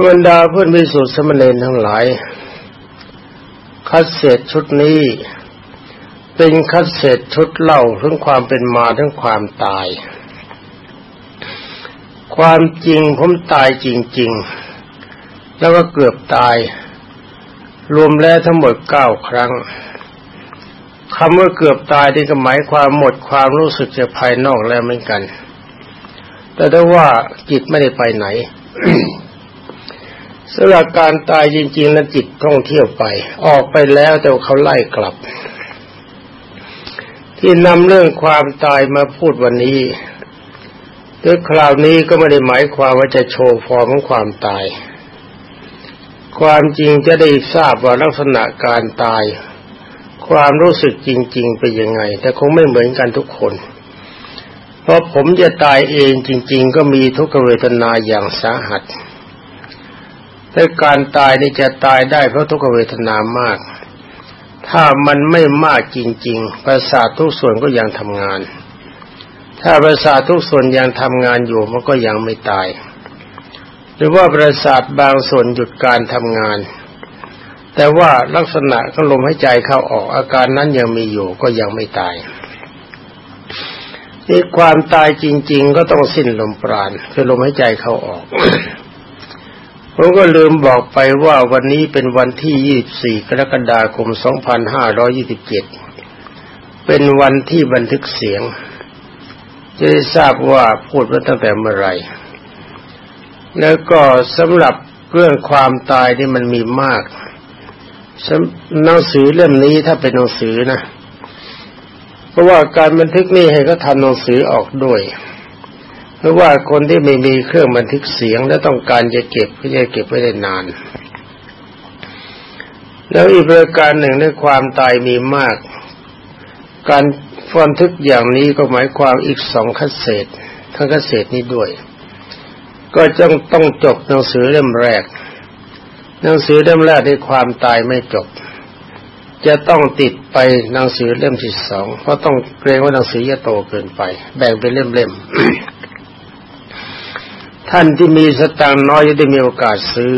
บรรดาเพื่อนวิสุทธิสมณีทั้งหลาย คัดเศษชุดนี้ เป็นคัดเศษชุดเล่าถึงความเป็นมาถึงความตาย ความจริงผมตายจริง ๆ แล้วก็เกือบตาย รวมแล้วทั้งหมดเก้าครั้งคำว่าเกือบตายนี่ก็หมายความหมดความรู้สึกจากภายนอกแล้วเหมือนกัน แต่ถ้าว่าจิตไม่ได้ไปไหน สำหรับการตายจริงๆนั้นจิตท่องเที่ยวไป ออกไปแล้วแต่เขาไล่กลับ ที่นำเรื่องความตายมาพูดวันนี้ด้วยคราวนี้ก็ไม่ได้หมายความว่าจะโชว์ฟอร์มของความตาย ความจริงจะได้ทราบว่าลักษณะการตาย ความรู้สึกจริง ๆ เป็นยังไง แต่คงไม่เหมือนกันทุกคน เพราะผมจะตายเองจริง ๆ ก็มีทุกขเวทนาอย่างสาหัส แต่การตายนี่จะตายได้เพราะทุกขเวทนามาก ถ้ามันไม่มากจริง ๆ ประสาททุกส่วนก็ยังทำงาน ถ้าประสาททุกส่วนยังทำงานอยู่มันก็ยังไม่ตาย หรือว่าประสาทบางส่วนหยุดการทำงาน แต่ว่าลักษณะก็ลมหายใจเข้าออกอาการนั้นยังมีอยู่ก็ยังไม่ตายนี่ความตายจริง ๆ ก็ต้องสิ้นลมปราณคือลมหายใจเข้าออก ผมก็ลืมบอกไปว่าวันนี้เป็นวันที่ 24 กรกฎาคม 2527 เป็นวันที่บันทึกเสียง จะได้ทราบว่าพูดมาตั้งแต่เมื่อไร แล้วก็สำหรับเรื่องความตายที่มันมีมากหนังสือเล่มนี้ถ้าเป็นหนังสือนะ เพราะว่าการบันทึกนี่ให้เขาทำหนังสือออกด้วย เพราะว่าคนที่ไม่มีเครื่องบันทึกเสียงและต้องการจะเก็บก็จะเก็บไว้ได้นาน แล้วอีกประการหนึ่งในความตายมีมาก การบันทึกอย่างนี้ก็หมายความอีกสองคัสเศษทั้งคัสเศษนี้ด้วย ก็จงต้องจบหนังสือเล่มแรก หนังสือเล่มแรกในความตายไม่จบ จะต้องติดไปหนังสือเล่มที่สองเพราะต้องเกรงว่าหนังสือจะโตเกินไป แบ่งเป็นเล่มๆ ท่านที่มีสตางค์น้อยจะได้มีโอกาสซื้อ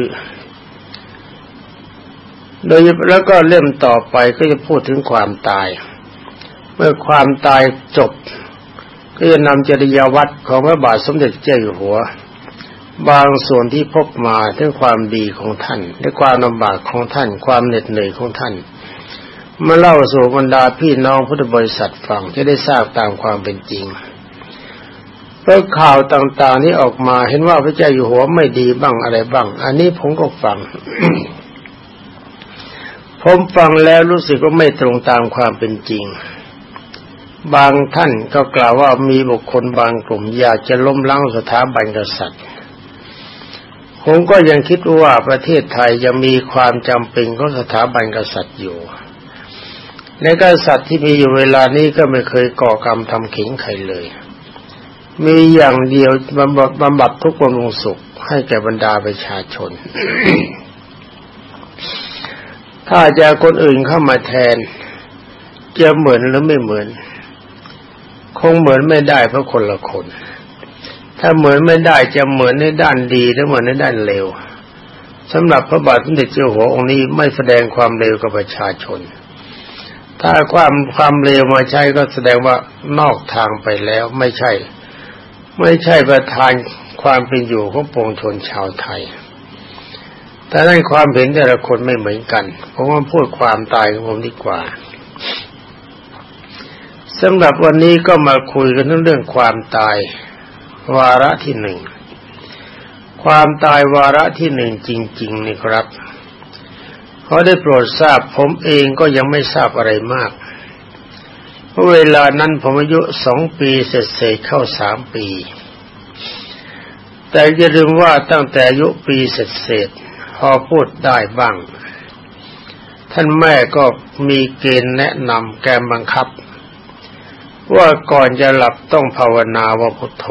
โดยแล้วก็เล่มต่อไปก็จะพูดถึงความตาย เมื่อความตายจบ ก็จะนำจริยวัตรของพระบาทสมเด็จเจ้าอยู่หัว บางส่วนที่พบมาถึงความดีของท่านและความลำบากของท่าน ความเหน็ดเหนื่อยของท่านมาเล่าสู่บรรดาพี่น้องพุทธบริษัทฟังจะได้ทราบตามความเป็นจริง เพราะข่าวต่างๆที่ออกมาเห็นว่าพระเจ้าอยู่หัวไม่ดีบ้างอะไรบ้าง อันนี้ผมก็ฟัง ผมฟังแล้วรู้สึกว่าไม่ตรงตามความเป็นจริง บางท่านก็กล่าวว่ามีบุคคลบางกลุ่มอยากจะล้มล้างสถาบันกษัตริย์ ผมก็ยังคิดว่าประเทศไทยยังมีความจำเป็นของสถาบันกษัตริย์อยู่ในกษัตริย์ที่มีอยู่เวลานี้ก็ไม่เคยก่อกรรมทำขิงใครเลย มีอย่างเดียวบำบัดบำบัดทุกความสุขให้แก่บรรดาประชาชน ถ้าจะคนอื่นเข้ามาแทน จะเหมือนหรือไม่เหมือน คงเหมือนไม่ได้เพราะคนละคน ถ้าเหมือนไม่ได้จะเหมือนในด้านดีหรือเหมือนในด้านเลวสำหรับพระบาทสมเด็จเจ้าหัวองค์นี้ไม่แสดงความเลวกับประชาชน ถ้าความความเลวมาใช้ก็แสดงว่านอกทางไปแล้วไม่ใช่ ไม่ใช่ประธานความเป็นอยู่ของปวงชนชาวไทย แต่ด้านความเห็นแต่ละคนไม่เหมือนกันผมว่าพูดความตายของผมดีกว่าสำหรับวันนี้ก็มาคุยกันเรื่องความตาย วาระที่หนึ่ง ความตายวาระที่หนึ่งจริง ๆ นี่ครับเขาได้โปรดทราบผมเองก็ยังไม่ทราบอะไรมาก เวลานั้นผมอายุสองปีเสร็จเสเข้าสามปี แต่อย่าลืมว่าตั้งแต่อายุปีเสร็จเสร็จพอพูดได้บ้าง ท่านแม่ก็มีเกณฑ์แนะนำแกบังคับ ว่าก่อนจะหลับต้องภาวนาว่าพุทโธ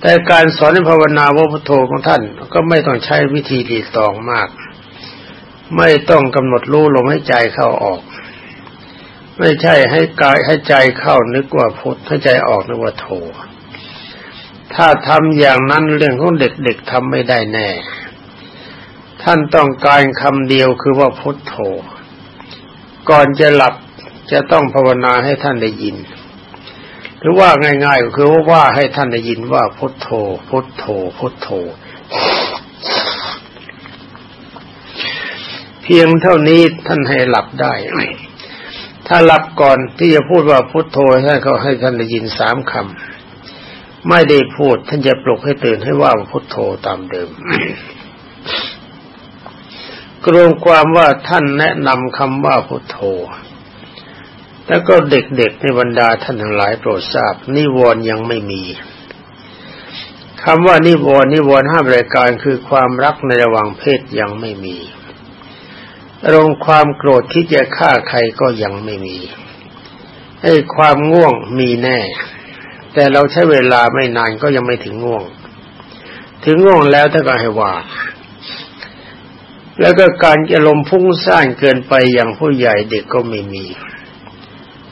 แต่การสอนภาวนาว่าพุทโธของท่านก็ไม่ต้องใช้วิธีดีตองมาก ไม่ต้องกำหนดรู้ลมให้ใจเข้าออก ไม่ใช่ให้กายให้ใจเข้านึกว่าพุทธให้ใจออกนึกว่าโท ถ้าทำอย่างนั้นเรื่องของเด็กๆทำไม่ได้แน่ ท่านต้องการคำเดียวคือว่าพุทโธก่อนจะหลับจะต้องภาวนาให้ท่านได้ยิน หรือว่าง่ายๆก็คือว่าให้ท่านได้ยินว่าพุทโธ พุทโธ พุทโธ เพียงเท่านี้ท่านให้หลับได้ ถ้าหลับก่อนที่จะพูดว่าพุทโธท่านก็ให้ท่านได้ยินสามคำไม่ได้พูดท่านจะปลุกให้ตื่นให้ว่าพุทโธตามเดิมกรวมความว่าท่านแนะนำคำว่าพุทโธ แล้วก็เด็กๆในบรรดาท่านทั้งหลายโปรดทราบ นิวรณ์ยังไม่มีคำว่านิวรณ์นิวรณ์ห้ารายการคือความรักในระหว่างเพศยังไม่มี อารมณ์ความโกรธที่จะฆ่าใครก็ยังไม่มีไอ้ความง่วงมีแน่ แต่เราใช้เวลาไม่นานก็ยังไม่ถึงง่วง ถึงง่วงแล้วถ้าก็ให้ว่า แล้วก็การอารมณ์พุ่งสร้างเกินไปอย่างผู้ใหญ่เด็กก็ไม่มี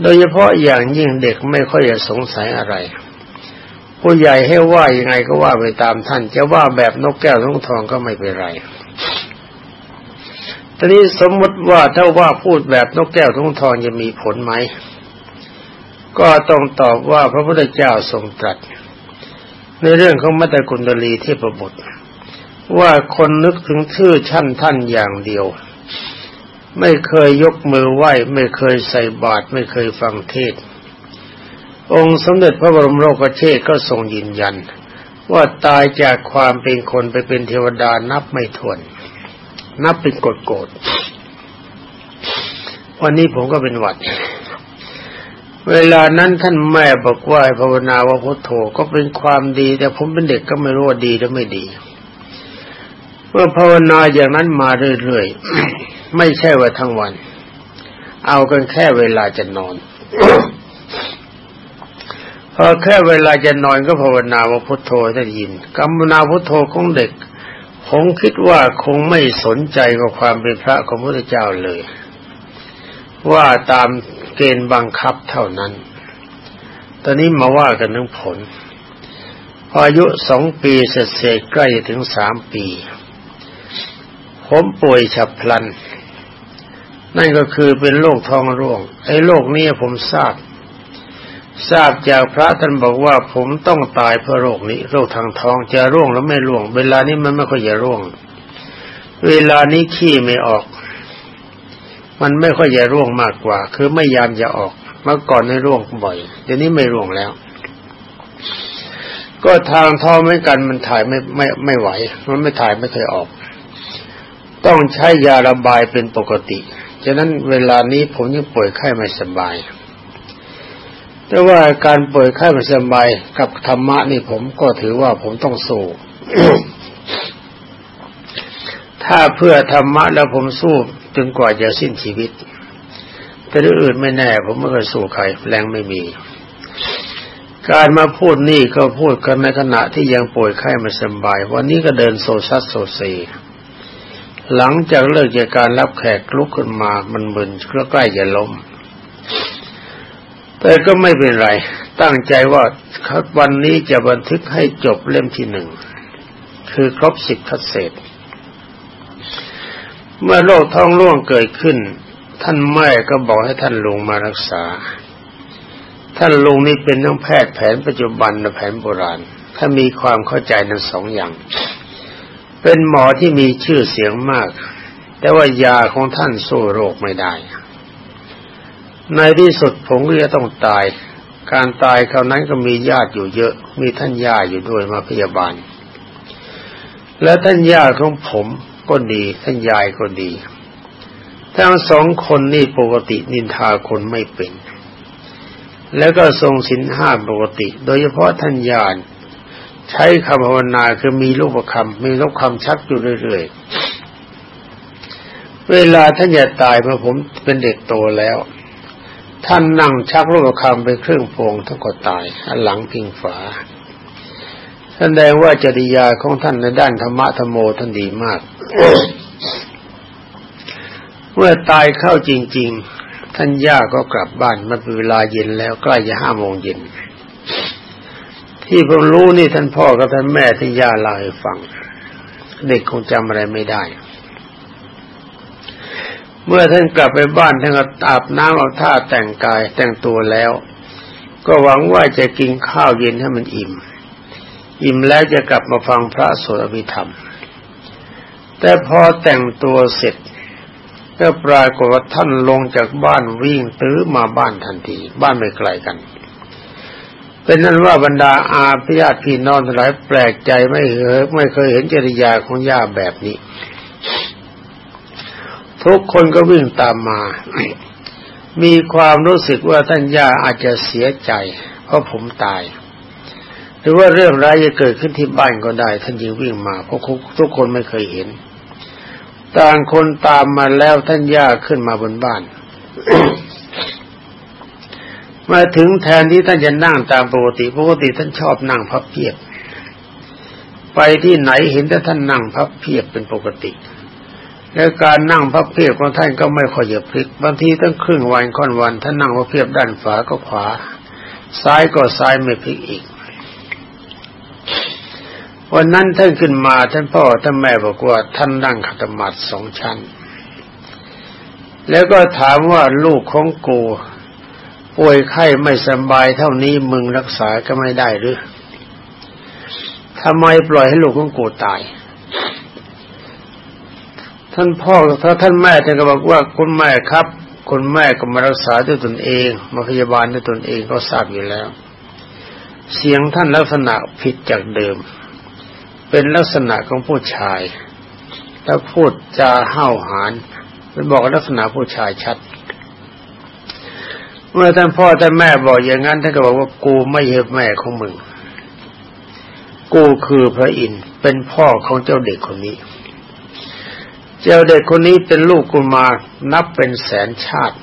โดยเฉพาะอย่างยิ่งเด็กไม่ค่อยจะสงสัยอะไร ผู้ใหญ่ให้ว่ายังไงก็ว่าไปตามท่าน จะว่าแบบนกแก้วนกทองก็ไม่เป็นไร ตอนนี้สมมติว่าถ้าว่าพูดแบบนกแก้วนกทองจะมีผลไหม ก็ต้องตอบว่าพระพุทธเจ้าทรงตรัส ในเรื่องของมัตตกุณดลีเทพบุตร ว่าคนนึกถึงชื่อชั้นท่านอย่างเดียว ไม่เคยยกมือไหว้ ไม่เคยใส่บาตรไม่เคยฟังเทศ องค์สมเด็จพระบรมโลกเชษก็ทรงยืนยัน ว่าตายจากความเป็นคนไปเป็นเทวดานับไม่ถ้วน นับเป็นกฎโกรธวันนี้ผมก็เป็นหวัด เวลานั้นท่านแม่บอกว่าภาวนาว่าพุทโธก็เป็นความดี แต่ผมเป็นเด็กก็ไม่รู้ว่าดีหรือไม่ดีเมื่อภาวนาอย่างนั้นมาเรื่อยๆไม่ใช่ว่าทั้งวัน เอากันแค่เวลาจะนอนพอแค่เวลาจะนอนก็ภาวนาว่าพุทโธได้ยินกรรมนาพุทโธของเด็ก ผมคิดว่าคงไม่สนใจกับความเป็นพระของพระพุทธเจ้าเลย ว่าตามเกณฑ์บังคับเท่านั้น ตอนนี้มาว่ากันเรื่องผล พออายุสองปีเสร็จใกล้ถึงสามปี ผมป่วยฉับพลัน นั่นก็คือเป็นโรคท้องร่วง ไอ้โรคนี้ผมทราบ ทราบจากพระท่านบอกว่าผมต้องตายเพราะโรคนี้ โรคทางท้องจะร่วงแล้วไม่ร่วง เวลานี้มันไม่ค่อยจะร่วง เวลานี้ขี้ไม่ออก มันไม่ค่อยจะร่วงมากกว่า คือไม่ยามจะออก เมื่อก่อนในร่วงบ่อย เดี๋ยวนี้ไม่ร่วงแล้ว ก็ทางท้องเหมือนกันมันถ่ายไม่ไม่ไม่ไหว มันไม่ถ่ายไม่เคยออก ต้องใช้ยาระบายเป็นปกติฉะนั้นเวลานี้ผมยังป่วยไข้ไม่สบาย แต่ว่าการป่วยไข้ไม่สบายกับธรรมะนี่ผมก็ถือว่าผมต้องสู้ถ้าเพื่อธรรมะแล้วผมสู้จนกว่าจะสิ้นชีวิต แต่เรื่องอื่นไม่แน่ ผมไม่เคยสู้ใครแรงไม่มี การมาพูดนี่ก็พูดกันในขณะที่ยังป่วยไข้ไม่สบาย วันนี้ก็เดินโซซัสโซเซหลังจากเลิกจากการรับแขกลุกขึ้นมามันมึนก็ใกล้จะล้ม แต่ก็ไม่เป็นไร ตั้งใจว่าวันนี้จะบันทึกให้จบเล่มที่หนึ่ง คือครบสิบทัศเศษ เมื่อโรคท้องร่วงเกิดขึ้น ท่านแม่ก็บอกให้ท่านลุงมารักษา ท่านลุงนี่เป็นทั้งแพทย์แผนปัจจุบันและแผนโบราณ ถ้ามีความเข้าใจทั้งสองอย่าง เป็นหมอที่มีชื่อเสียงมาก แต่ว่ายาของท่านสู้โรคไม่ได้ในที่สุด ผมก็จะต้องตาย การตายคราวนั้นก็มีญาติอยู่เยอะ มีท่านย่าอยู่ด้วยมาพยาบาล และท่านย่าของผมก็ดี ท่านยายก็ดี ทั้งสองคนนี่ปกตินินทาคนไม่เป็น แล้วก็ทรงสินห้าปกติ โดยเฉพาะท่านยานใช้คำภาวนาคือมีรูปคำมีรูปคำชักอยู่เรื่อยๆ เวลาท่านจะตายเมื่อผมเป็นเด็กโตแล้ว ท่านนั่งชักรูปคำเป็นเครื่องโปงท่านก็ตายหลังพิงฝาแสดงว่าจริยาของท่านในด้านธรรมะธรรมโมท่านดีมาก เมื่อตายเข้าจริง ๆ ท่านย่าก็กลับบ้านมาเป็นเวลาเย็นแล้วใกล้จะห้าโมงเย็น ที่ผมรู้นี่ท่านพ่อกับท่านแม่ที่ย่าเล่าให้ฟัง เด็กคงจำอะไรไม่ได้ เมื่อท่านกลับไปบ้านท่านก็อาบน้ำเอาท่าแต่งกายแต่งตัวแล้ว ก็หวังว่าจะกินข้าวเย็นให้มันอิ่ม อิ่มแล้วจะกลับมาฟังพระสวดอภิธรรม แต่พอแต่งตัวเสร็จ ก็ปรากฏว่าท่านลงจากบ้านวิ่งตื้อมาบ้านทันที บ้านไม่ไกลกัน เป็นนั้นว่าบรรดาอาพญาติพี่น้องทั้งหลายแปลกใจไม่เคยไม่เคยเห็นจริยาของย่าแบบนี้ ทุกคนก็วิ่งตามมา มีความรู้สึกว่าท่านย่าอาจจะเสียใจ เพราะผมตาย หรือว่าเรื่องร้ายจะเกิดขึ้นที่บ้านก็ได้ ท่านยิงวิ่งมา เพราะทุกคนไม่เคยเห็น ต่างคนตามมาแล้วท่านย่าขึ้นมาบนบ้าน มาถึงแทนที่ท่านจะนั่งตามปกติปกติท่านชอบนั่งพับเพียบ ไปที่ไหนเห็นแต่ท่านนั่งพับเพียบเป็นปกติ แล้วการนั่งพับเพียบของท่านก็ไม่ค่อยจะพลิก บางทีตั้งครึ่งวันค่อนวันท่านนั่งพับเพียบด้านขวาก็ขวา ซ้ายก็ซ้ายไม่พลิกอีก วันนั้นท่านขึ้นมาท่านพ่อท่านแม่บอกว่าท่านนั่งขัตมัดสองชั้น แล้วก็ถามว่าลูกของกูป่วยไข้ไม่สบายเท่านี้มึงรักษาก็ไม่ได้หรือทำไมปล่อยให้ลูกของกูตาย ท่านพ่อถ้าท่านแม่ท่านก็บอกว่าคุณแม่ครับคุณแม่ก็มารักษาด้วยตนเองมาพยาบาลด้วยตนเองก็ทราบอยู่แล้ว เสียงท่านลักษณะผิดจากเดิม เป็นลักษณะของผู้ชาย แล้วพูดจาห้าวหาญเป็นบอกลักษณะผู้ชายชัด เมื่อท่านพ่อท่านแม่บอกอย่างนั้นท่านก็บอกว่ากูไม่ใช่แม่ของมึง กูคือพระอินทร์เป็นพ่อของเจ้าเด็กคนนี้ เจ้าเด็กคนนี้เป็นลูกกูมารนับเป็นแสนชาติ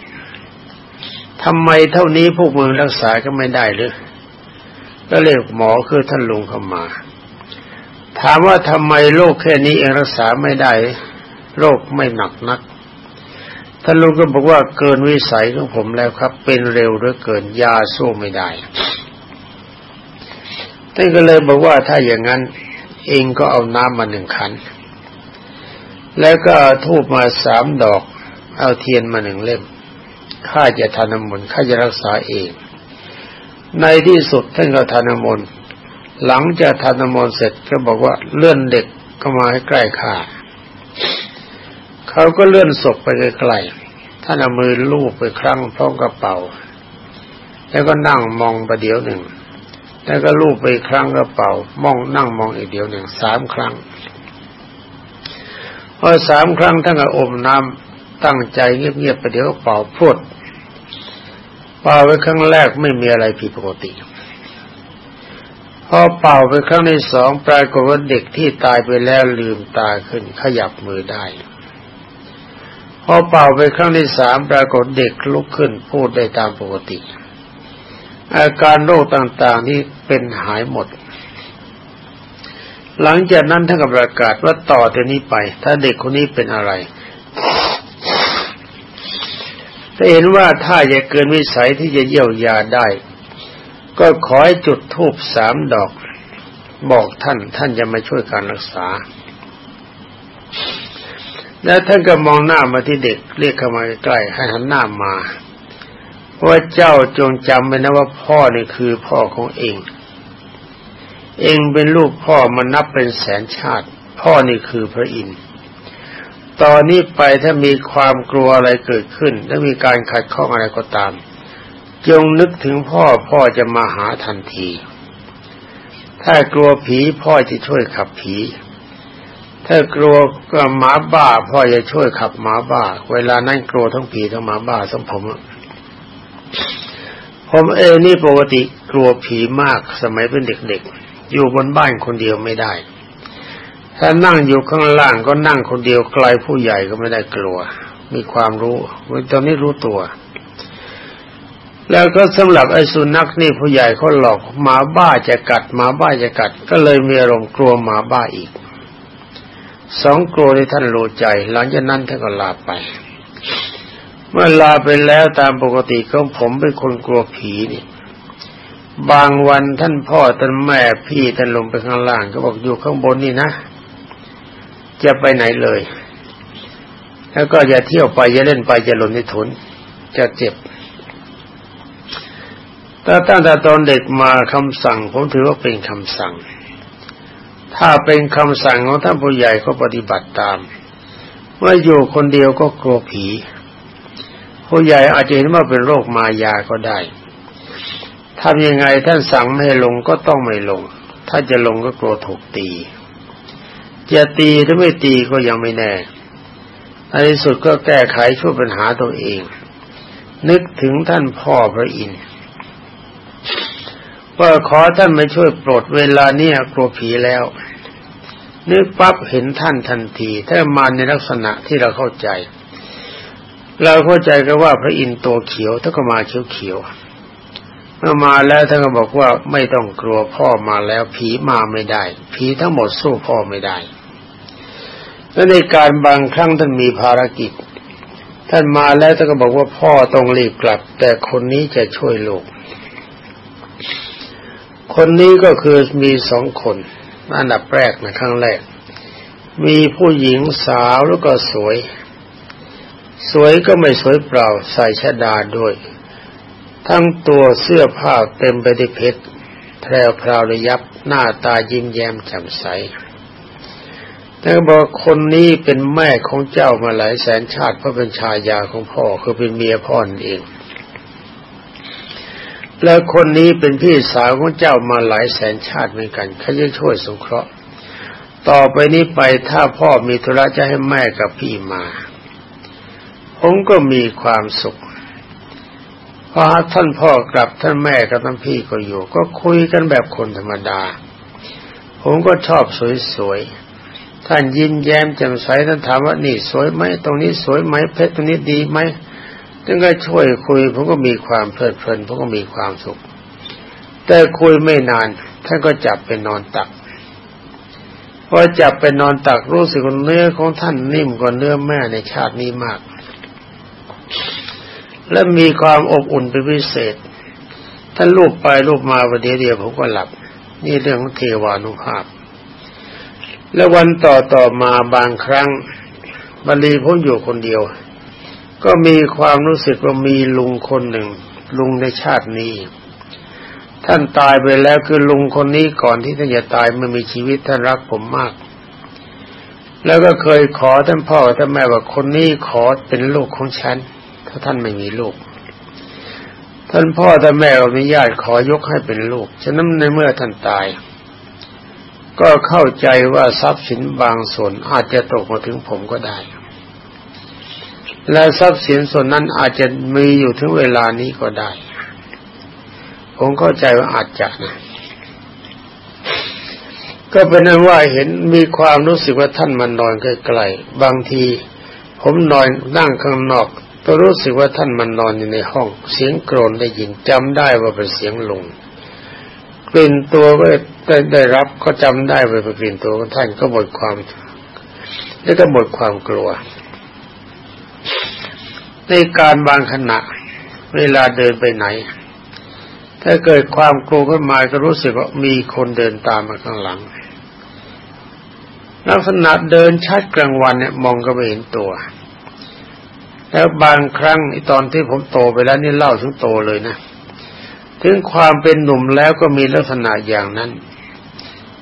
ทำไมเท่านี้พวกมึงรักษาก็ไม่ได้หรือก็เรียกหมอคือท่านลุงเข้ามา ถามว่าทำไมโรคแค่นี้เองรักษาไม่ได้ โรคไม่หนักนักท่านลุงก็บอกว่าเกินวิสัยของผมแล้วครับ เป็นเร็วหรือเกินยาสู้ไม่ได้ท่านก็เลยบอกว่าถ้าอย่างนั้น เองก็เอาน้ำมาหนึ่งขัน แล้วก็เอาทูบมาสามดอก เอาเทียนมาหนึ่งเล่มข้าจะทานมนต์ข้าจะรักษาเอง ในที่สุดท่านก็ทานมนต์หลังจากทานมนต์เสร็จก็บอกว่าเลื่อนเด็กก็มาให้ใกล้ข้าเขาก็เลื่อนศพไปไกลๆท่านเอามือลูบไปครั้งพร้อมกระเป๋า แล้วก็นั่งมองประเดี๋ยวหนึ่ง แล้วก็ลูบไปครั้งกระเป๋ามองนั่งมองอีกเดี๋ยวหนึ่งสามครั้ง พอสามครั้งท่านก็อมน้ำตั้งใจเงียบๆประเดี๋ยวเป่าพูดเป่าไปครั้งแรกไม่มีอะไรผิดปกติพอเป่าไปครั้งที่สองปรากฏว่าเด็กที่ตายไปแล้วลืมตาขึ้นขยับมือได้ พอเป่าไปครั้งที่สามปรากฏเด็กลุกขึ้นพูดได้ตามปกติ อาการโรคต่างๆที่เป็นหายหมด หลังจากนั้นท่านก็ประกาศว่าต่อจากนี้ไป ถ้าเด็กคนนี้เป็นอะไรถ้าเห็นว่าถ้าจะเกินวิสัยที่จะเยียวยาได้ ก็ขอให้จุดทูบสามดอก บอกท่านท่านจะมาช่วยการรักษา แล้วท่านก็มองหน้ามาที่เด็กเรียกเข้ามาใกล้ให้หันหน้ามาว่าเจ้าจงจำไว้นะว่าพ่อนี่คือพ่อของเอง เองเป็นลูกพ่อมันนับเป็นแสนชาติ พ่อนี่คือพระอินทร์ตอนนี้ไปถ้ามีความกลัวอะไรเกิดขึ้น ถ้ามีการขัดข้องอะไรก็ตาม จงนึกถึงพ่อพ่อจะมาหาทันที ถ้ากลัวผีพ่อจะช่วยขับผี ถ้ากลัวก็หมาบ้า พ่อจะช่วยขับหมาบ้า เวลานั้นกลัวทั้งผีทั้งหมาบ้าทั้งผมผมเองนี่ปกติกลัวผีมากสมัยเป็นเด็กๆ อยู่บนบ้านคนเดียวไม่ได้ ถ้านั่งอยู่ข้างล่างก็นั่งคนเดียวไกลผู้ใหญ่ก็ไม่ได้กลัว มีความรู้ตอนนี้รู้ตัว แล้วก็สำหรับไอ้สุนัขนี่ผู้ใหญ่เขาหลอกหมาบ้าจะกัดหมาบ้าจะกัด ก็เลยมีอารมณ์กลัวหมาบ้าอีกสองกลัวที่ท่านรู้ใจ หลังจากนั้นท่านก็ลาไป เมื่อลาไปแล้วตามปกติของผมเป็นคนกลัวผีนี่ บางวันท่านพ่อท่านแม่พี่ท่านลงไปข้างล่าง ก็บอกอยู่ข้างบนนี่นะ จะไปไหนเลย แล้วก็อย่าเที่ยวไปอย่าเล่นไปอย่าหล่นในถุนจะเจ็บแต่ตั้งแต่ตอนเด็กมาคำสั่ง ผมถือว่าเป็นคำสั่ง ถ้าเป็นคำสั่งของท่านผู้ใหญ่ก็ปฏิบัติตามเมื่ออยู่คนเดียวก็กลัวผีผู้ใหญ่อาจจะเห็นว่าเป็นโรคมายาก็ได้ ทำยังไงท่านสั่งไม่ให้ลงก็ต้องไม่ลง ถ้าจะลงก็กลัวถูกตี จะตีหรือไม่ตีก็ยังไม่แน่ในที่สุดก็แก้ไขช่วยปัญหาตัวเอง นึกถึงท่านพ่อพระอินทร์ว่าขอท่านมาช่วยปรดเวลาเนี้ยกลัวผีแล้ว นึกปั๊บเห็นท่านทันที ถ้ามาในลักษณะที่เราเข้าใจ เราเข้าใจกันว่าพระอินทร์ตัวเขียวถ้าก็มาเขียวเขียว เมื่อมาแล้วท่านก็บอกว่าไม่ต้องกลัวพ่อมาแล้วผีมาไม่ได้ ผีทั้งหมดสู้พ่อไม่ได้และในการบางครั้งท่านมีภารกิจ ท่านมาแล้วท่านก็บอกว่าพ่อต้องรีบกลับ แต่คนนี้จะช่วยลูก คนนี้ก็คือมีสองคน อันดับแรกนะครั้งแรก มีผู้หญิงสาวแล้วก็สวย สวยก็ไม่สวยเปล่าใส่ชดาด้วย ทั้งตัวเสื้อผ้าเต็มไปด้วยเพชรแพรวพราวระยับหน้าตายิ้มแย้มแจ่มใสแต่บอกคนนี้เป็นแม่ของเจ้ามาหลายแสนชาติเพราะเป็นชายาของพ่อคือเป็นเมียพ่อนเอง แล้วคนนี้เป็นพี่สาวของเจ้ามาหลายแสนชาติเหมือนกันเขาจะช่วยสงเคราะห์ ต่อไปนี้ไปถ้าพ่อมีธุระจะให้แม่กับพี่มา ผมก็มีความสุข พอท่านพ่อกลับท่านแม่กับท่านพี่ก็อยู่ ก็คุยกันแบบคนธรรมดา ผมก็ชอบสวยๆ ท่านยิ้มแย้มแจ่มใสท่านถามว่านี่สวยไหมตรงนี้สวยไหมเพชรตรงนี้ดีไหมท่านก็ช่วยคุยผมก็มีความเพลิดเพลินผมก็มีความสุข แต่คุยไม่นานท่านก็จับไปนอนตักพอจับไปนอนตักรู้สึกว่าเนื้อของท่านนิ่มกว่าเนื้อแม่ในชาตินี้มาก และมีความอบอุ่นเป็นพิเศษ ท่านลูบไปลูบมาวันเดี๋ยวเดียวผมก็หลับ นี่เรื่องของเทวานุภาพ แล้ววันต่อต่อมาบางครั้งบาลีผมอยู่คนเดียว ก็มีความรู้สึกว่ามีลุงคนหนึ่ง ลุงในชาตินี้ ท่านตายไปแล้วคือลุงคนนี้ก่อนที่ท่านจะตายมันมีชีวิตท่านรักผมมากแล้วก็เคยขอท่านพ่อท่านแม่ว่าคนนี้ขอเป็นลูกของฉัน ถ้าท่านไม่มีลูก ท่านพ่อท่านแม่อนุญาตขอยกให้เป็นลูก ฉะนั้นในเมื่อท่านตาย ก็เข้าใจว่าทรัพย์สินบางส่วนอาจจะตกมาถึงผมก็ได้ และทรัพย์สินส่วนนั้นอาจจะมีอยู่ถึงเวลานี้ก็ได้ ผมเข้าใจว่าอาจจะนะก็เป็นนั้นว่าเห็นมีความรู้สึกว่าท่านมันนอนใกล้ๆบางที ผมนอนนั่งข้างนอก ก็รู้สึกว่าท่านมันนอนอยู่ในห้อง เสียงโกรนได้ยินจำได้ว่าเป็นเสียงลงกลิ่นตัวก็ได้ได้รับก็จำได้ว่าเป็นกลิ่นตัวของท่านก็หมดความแล้วก็หมดความกลัว ในการบางขณะ เวลาเดินไปไหน ถ้าเกิดความกลัวขึ้นมาก็รู้สึกว่ามีคนเดินตามมาข้างหลังลักษณะเดินชัดกลางวันเนี่ยมองก็ไม่เห็นตัว แล้วบางครั้งตอนที่ผมโตไปแล้วนี่เล่าถึงโตเลยนะ ถึงความเป็นหนุ่มแล้วก็มีลักษณะอย่างนั้น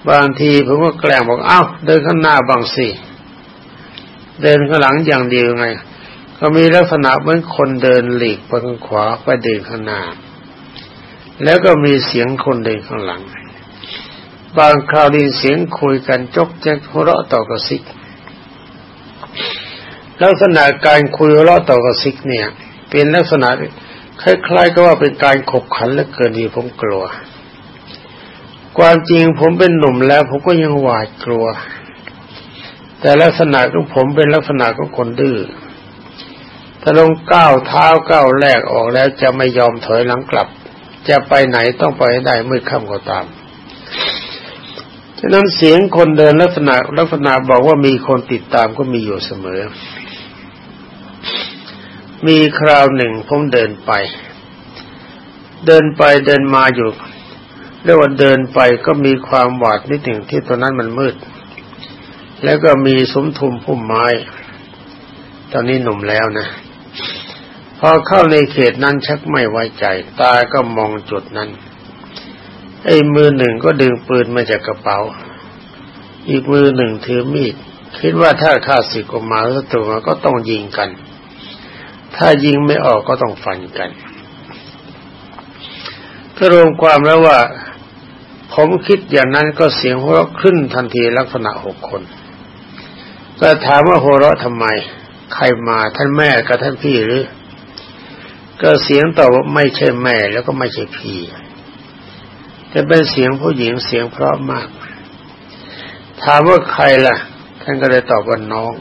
บางทีผมก็แกล้งบอกอ้าวเดินข้างหน้าบางสิเดินข้างหลังอย่างเดียวไง ก็มีลักษณะเหมือนคนเดินหลีกไปข้างขวาไปเดินข้างหน้า แล้วก็มีเสียงคนเดินข้างหลัง บางคราวได้เสียงคุยกันจกแจ๊กหัวเราะต่อกระซิก ลักษณะการคุยเลาะต่อกระซิกเนี่ย เป็นลักษณะคล้ายๆก็ว่าเป็นการขบขันและเกินดีผมกลัว ความจริงผมเป็นหนุ่มแล้วผมก็ยังหวาดกลัว แต่ลักษณะของผมเป็นลักษณะของคนดื้อถ้าลงก้าวเท้าก้าวแรกออกแล้วจะไม่ยอมถอยหลังกลับ จะไปไหนต้องไปให้ได้มืดค่ำก็ตาม ฉะนั้นเสียงคนเดินลักษณะลักษณะบอกว่ามีคนติดตามก็มีอยู่เสมอ มีคราวหนึ่งผมเดินไป เดินไปเดินมาอยู่แล้ววันเดินไปก็มีความหวาดนิดหนึ่งที่ตอนนั้นมันมืด แล้วก็มีสมทุมพุ่มไม้ ตอนนี้หนุ่มแล้วนะ พอเข้าในเขตนั้นชักไม่ไว้ใจ ตาก็มองจุดนั้น ไอ้มือหนึ่งก็ดึงปืนมาจากกระเป๋า อีกมือหนึ่งถือมีด คิดว่าถ้าข้าศึกออกมาศัตรูก็ต้องยิงกัน ถ้ายิงไม่ออกก็ต้องฟันกันก็รวมความแล้วว่า ผมคิดอย่างนั้นก็เสียงหัวเราะขึ้นทันทีลักษณะหกคนก็ถามว่าหัวเราะทำไม ใครมาท่านแม่กับท่านพี่หรือ ก็เสียงตอบว่าไม่ใช่แม่แล้วก็ไม่ใช่พี่ แต่เป็นเสียงผู้หญิงเสียงเพราะมาก ถามว่าใครล่ะ ท่านก็เลยตอบว่าน้อง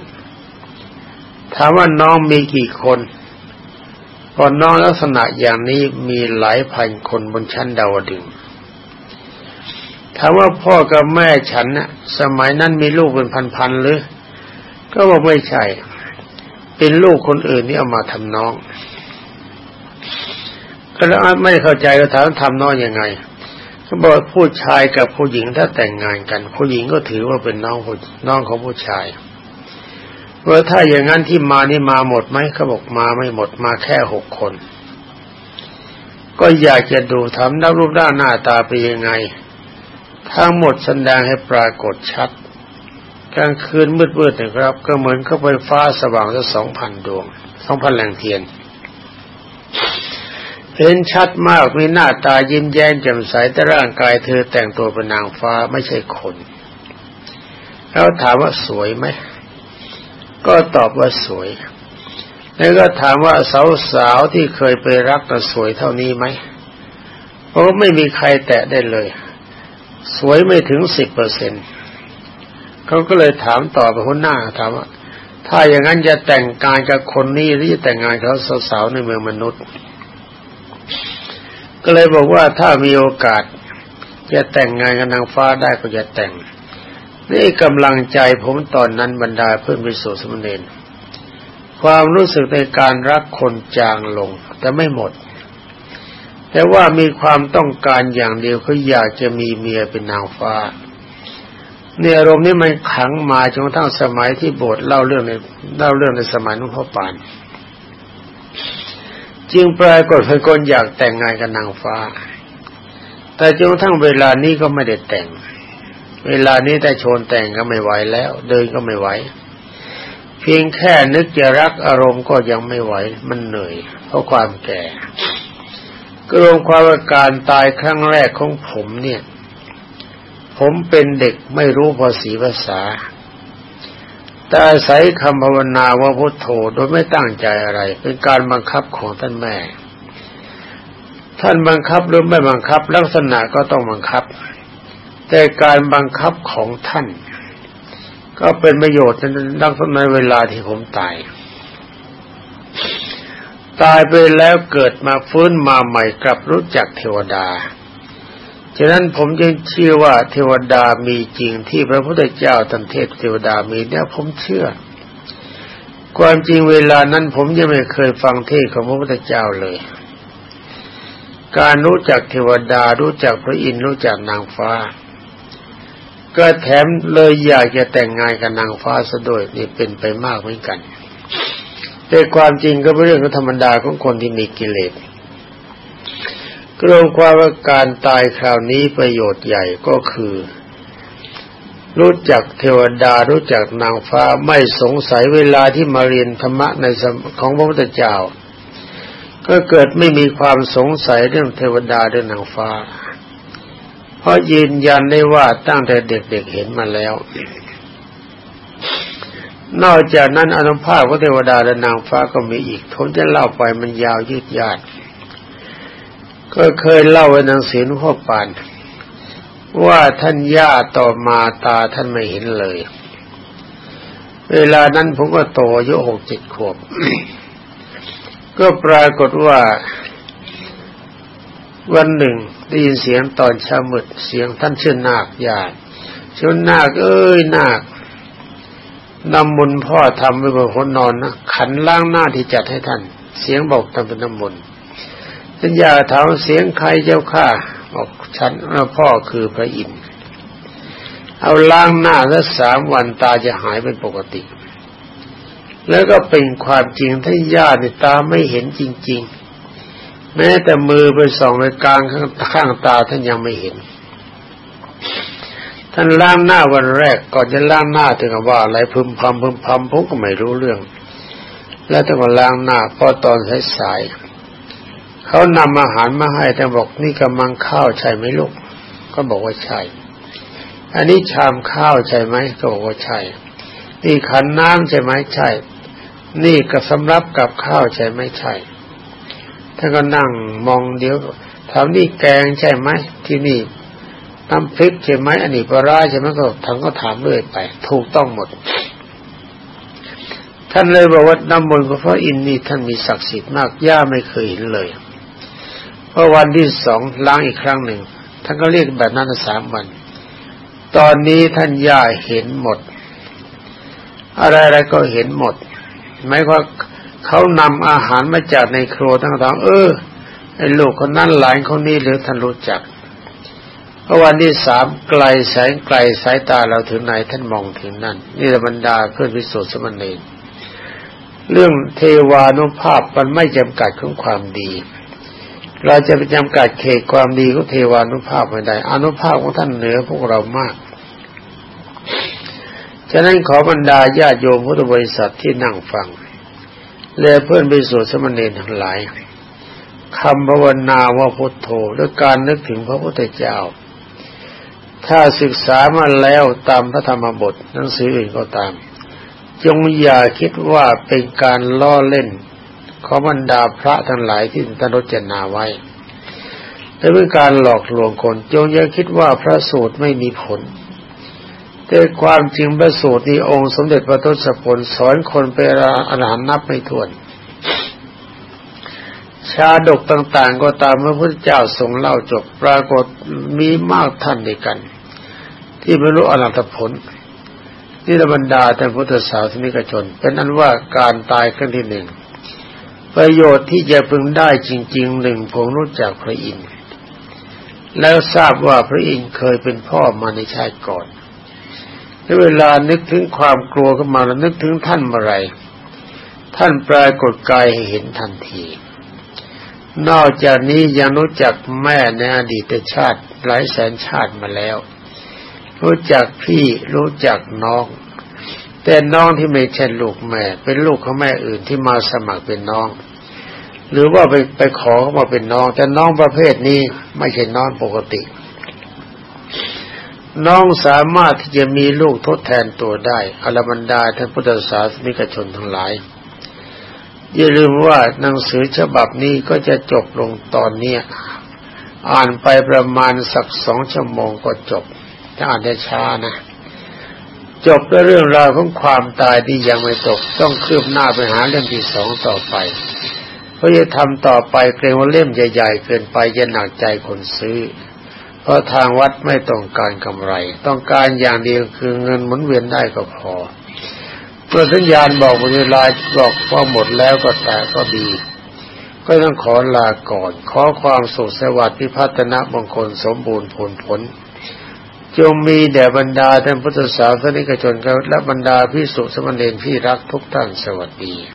ถามว่าน้องมีกี่คนพอน้องลักษณะอย่างนี้มีหลายพันคนบนชั้นดาวดึงถามว่าพ่อกับแม่ฉันน่ะ สมัยนั้นมีลูกเป็นพันๆหรือ ก็บอกไม่ใช่ เป็นลูกคนอื่นนี่เอามาทำน้อง ก็แล้วไม่เข้าใจก็ถามทำน้องยังไง เขาบอกผู้ชายกับผู้หญิงถ้าแต่งงานกัน ผู้หญิงก็ถือว่าเป็นน้องน้องของผู้ชายว่าถ้าอย่างนั้นที่มานี่มาหมดไหมเขาบอกมาไม่หมดมาแค่หกคน ก็อยากจะดูทำหนักรูปด้านหน้าตาเป็นยังไง ทั้งหมดแสดงให้ปรากฏชัดกลางคืนมืดๆนะครับ ก็เหมือนเข้าไปฟ้าสว่างสักสองพันดวงสองพันแหล่งเทียน เห็นชัดมากมีหน้าตายิ้มแย้มแจ่มใสแต่ร่างกายเธอแต่งตัวเป็นนางฟ้าไม่ใช่คน แล้วถามว่าสวยไหม ก็ตอบว่าสวย แล้วก็ถามว่าสาวๆที่เคยไปรักก็สวยเท่านี้ไหมเพราะไม่มีใครแตะได้เลย สวยไม่ถึงสิบเปอร์เซ็นเขาก็เลยถามต่อไปคนหน้าถามว่า ถ้าอย่างนั้นจะแต่งงานกับคนนี้หรือจะแต่งงานกับสาวๆในเมืองมนุษย์ ก็เลยบอกว่าถ้ามีโอกาสจะแต่งงานกับนางฟ้าได้ก็จะแต่ง นี่กำลังใจผมตอนนั้นบรรดาเพื่อนวิสุสมเณรความรู้สึกในการรักคนจางลง แต่ไม่หมด แต่ว่ามีความต้องการอย่างเดียวคืออยากจะมีเมียเป็นนางฟ้าเนี่ยอารมณ์นี้มันขังมาจนกระทั่งสมัยที่โบสถ์เล่าเรื่องในเล่าเรื่องในสมัยนุ่งพ่อปาน จึงปรากฏเป็นคนอยากแต่งงานกับนางฟ้า แต่จนทั่งเวลานี้ก็ไม่ได้แต่ง เวลานี้แต่โชนแต่งก็ไม่ไหวแล้ว เดินก็ไม่ไหว เพียงแค่นึกจะรักอารมณ์ก็ยังไม่ไหว มันเหนื่อย เพราะความแก่ ก็รวมความว่าการตายครั้งแรกของผมเนี่ย ผมเป็นเด็กไม่รู้ภาษีภาษา แต่อาศัยคำภาวนาว่าพุทโธโดยไม่ตั้งใจอะไร เป็นการบังคับของท่านแม่ ท่านบังคับหรือไม่บังคับลักษณะก็ต้องบังคับ แต่การบังคับของท่าน ก็เป็นประโยชน์ดังในเวลาที่ผมตาย ตายไปแล้วเกิดมาฟื้นมาใหม่กลับรู้จักเทวดา ฉะนั้นผมจึงเชื่อว่าเทวดามีจริงที่พระพุทธเจ้าตันเทพเทวดามีเนี่ยผมเชื่อ ความจริงเวลานั้นผมยังไม่เคยฟังเทศของพระพุทธเจ้าเลย การรู้จักเทวดารู้จักพระอินทร์รู้จักนางฟ้า ก็แถมเลยอยากจะแต่งงานกับนางฟ้าซะด้วยนี่เป็นไปมากเหมือนกันแต่ความจริงก็เป็นเรื่องธรรมดาของคนที่มีกิเลส กรวมความว่าการตายคราวนี้ประโยชน์ใหญ่ก็คือ รู้จักเทวดารู้จักนางฟ้าไม่สงสัยเวลาที่มาเรียนธรรมะในของพระพุทธเจ้า ก็เกิดไม่มีความสงสัยเรื่องเทวดาเรื่องนางฟ้า เพราะยืนยันได้ว่าตั้งแต่เด็กๆเเห็นมาแล้ว นอกจากนั้นอนุภาพพระเทวดาและนางฟ้าก็มีอีกทนจะเล่าไปมันยาวยืดยาด ก็เคยเล่าไว้หนังสือนุพ่อปาน ว่าท่านย่าต่อมาตาท่านไม่เห็นเลย เวลานั้นผมก็โตอายุหกเจ็ดขวบ ก็ปรากฏว่า วันหนึ่งได้ยินเสียงตอนเช้ามืดเสียงท่านชื่อนาคญาติชื่อนาคเอ้ยนาคนำมุนพ่อทำไว้บนคนนอนนะขันล้างหน้าที่จัดให้ท่าน เสียงบอกทำเป็นน้ำมนต์ ท่านยาถามเสียงใครเจ้าข้าบอกฉันพ่อคือพระอินทร์เอาล้างหน้าแล้วสามวันตาจะหายเป็นปกติ แล้วก็เป็นความจริงท่านญาติตาไม่เห็นจริง ๆ แม้แต่มือไปส่องไปกลางข้างข้างตาท่านยังไม่เห็น ท่านล้างหน้าวันแรกก่อนจะล้างหน้าถึงกับว่าอะไรพึมพำพึมพำผมก็ไม่รู้เรื่อง แล้วต้องมาล้างหน้าพอตอนสายๆ เขานำอาหารมาให้แต่บอกนี่กำลังข้าวใช่ไหมลูก ก็บอกว่าใช่ อันนี้ชามข้าวใช่ไหมก็บอกว่าใช่ นี่ขันน้ำใช่ไหมใช่ นี่ก็สำรับกับข้าวใช่ไหมใช่ท่านก็นั่งมองเดี๋ยวถามนี่แกงใช่ไหมที่นี่น้ำพริกใช่ไหมอันนี้ปลาใช่ไหมก็ท่านก็ถามเรื่อยไป ถูกต้องหมด ท่านเลยบอกว่าน้ำมนต์พระอินทร์นี่ท่านมีศักดิ์สิทธิ์มากย่าไม่เคยเห็นเลย พราะวันที่สองล้างอีกครั้งหนึ่ง ท่านก็เรียกแบบนั้นสามวัน ตอนนี้ท่านย่าเห็นหมด อะไรๆก็เห็นหมดหมายว่าเขานำอาหารมาจากในครัวทั้งๆเออไอ้ลูกคนนั้นหลานคนนี้หรือท่านรู้จักพอวันที่สามไกลแสงไกลสายตาเราถึงไหนท่านมองถึงนั่น นี่ละบรรดาเพื่อนพิสุทธิ์สมณีเรื่องเทวานุภาพมันไม่จำกัดของความดี เราจะไปจำกัดเขตความดีของเทวานุภาพไม่ได้อนุภาพของท่านเหนือพวกเรามาก ฉะนั้นขอบรรดาญาโยมพุทธบริษัทที่นั่งฟัง และเพื่อนไปสู่สมณีทั้งหลายคำภาวนาว่าพุทโธและการนึกถึงพระพุทธเจ้า ถ้าศึกษามาแล้วตามพระธรรมบทหนังสืออื่นก็ตาม จงอย่าคิดว่าเป็นการล้อเล่น ขอบรรดาพระทั้งหลายที่ท่านรจนาไว้และเป็นการหลอกลวงคนจงอย่าคิดว่าพระสูตรไม่มีผล แต่ความจริงพระสูตรนี้องค์สมเด็จพระทศพลสอนคนไปอรหันนับไม่ถ้วน ชาดกต่างๆ ก็ตามพระพุทธเจ้าทรงเล่าจบปรากฏมีมากท่านด้วยกัน ที่ไม่รู้อนัตผลนี่ระบรรดาแต่พุทธศาสนิกชน เป็นอันว่าการตายครั้งที่หนึ่ง ประโยชน์ที่จะพึงได้จริงๆหนึ่งผมรู้จักพระอินทร์แล้วทราบว่าพระอินทร์เคยเป็นพ่อมาในชาติก่อนในเวลานึกถึงความกลัวขึ้นมาแล้วนึกถึงท่านเมื่อไรท่านปรากฏกายให้เห็นทันที นอกจากนี้ยังรู้จักแม่ในอดีตชาติหลายแสนชาติมาแล้ว รู้จักพี่รู้จักน้อง แต่น้องที่ไม่ใช่ลูกแม่ เป็นลูกของแม่อื่นที่มาสมัครเป็นน้อง หรือว่าไปไปขอเขามาเป็นน้อง แต่น้องประเภทนี้ไม่ใช่น้องปกติ น้องสามารถที่จะมีลูกทดแทนตัวได้อรบรรดาท่านพุทธศาสนิกชนทั้งหลายอย่าลืมว่าหนังสือฉบับนี้ก็จะจบลงตอนนี้อ่านไปประมาณสักสองชั่วโมงก็จบ ถ้าอ่านได้ช้านะ จบด้วยเรื่องราวของความตายที่ยังไม่จบ ต้องคืบหน้าไปหาเรื่องที่สองต่อไป เพราะจะทำต่อไปเกรงว่าเล่มใหญ่ๆเกินไปจะหนักใจคนซื้อ เพราะทางวัดไม่ต้องการกำไร ต้องการอย่างเดียวคือเงินหมุนเวียนได้ก็พอเมื่อสัญญาณบอกเวลาบอกพอหมดแล้วก็แต่ก็ดี ก็ต้องขอลาก่อน ขอความสุขสวัสดิ์พิพัฒนะมงคลสมบูรณ์ผลผลจงมีแด่บรรดาท่านพุทธศาสนิกชนและบรรดาพิสุสมณีที่รักทุกท่านสวัสดี